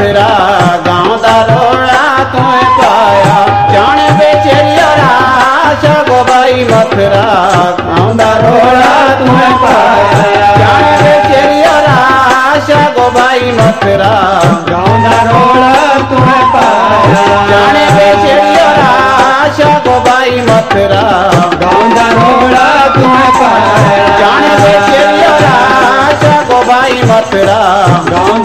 तेरा गाँव का रोड़ा तुए पाया जाने बेचेरिया सगो बाई मथुरा। गाँव का रोड़ा तुए पाया जाने बेचेरिया सगो बाई मथुरा। गाँव का रोड़ा तुए पाया जाने बेचेरिया सगो बाई मथुरा। गाँव का रोड़ा तुए पाया जाने बेचेरिया सगो बाई मथुरा। गाँव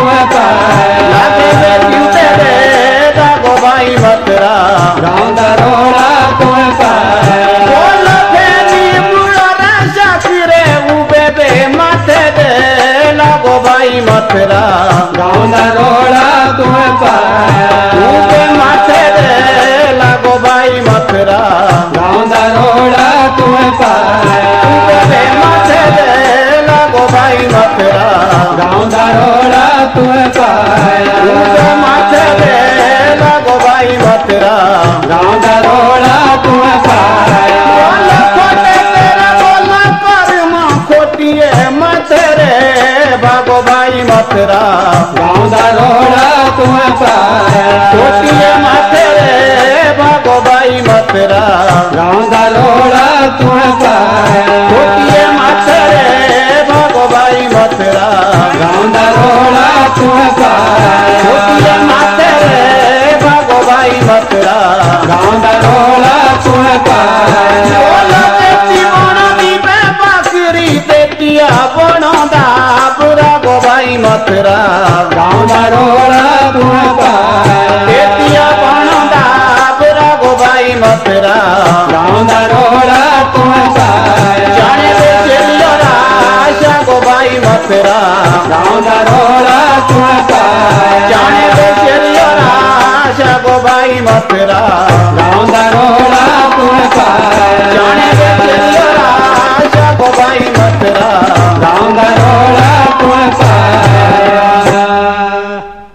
लागे मथुरा गाँदा रोड़ा तुम्हें दे माथे दे ला गोबाई मथुरा बाई मथुरा गाँदा रोड़ा तुम्हें पाया। खोटिए माथे रे बागो बाई मथुरा गाँदा रोड़ा तुम्हें पाया। खोटिए माथे रे बागो बाई मथुरा गाँदा रोड़ा पाया। खोटिए माथे रे बागो बाई मथुरा गाँदा रोड़ा गोबाई मथुरा गाँदा रोड़ा तुम्हें पाया देतिया बण दाबरा गोबाई मथुरा। गाँदा रोड़ा तुम्हें पाया जाने दे चलियो राशा गोबाई मथुरा। गाँदा रोड़ा तुम्हें पाया जाने दे चलियो राशा गोबाई गाँदा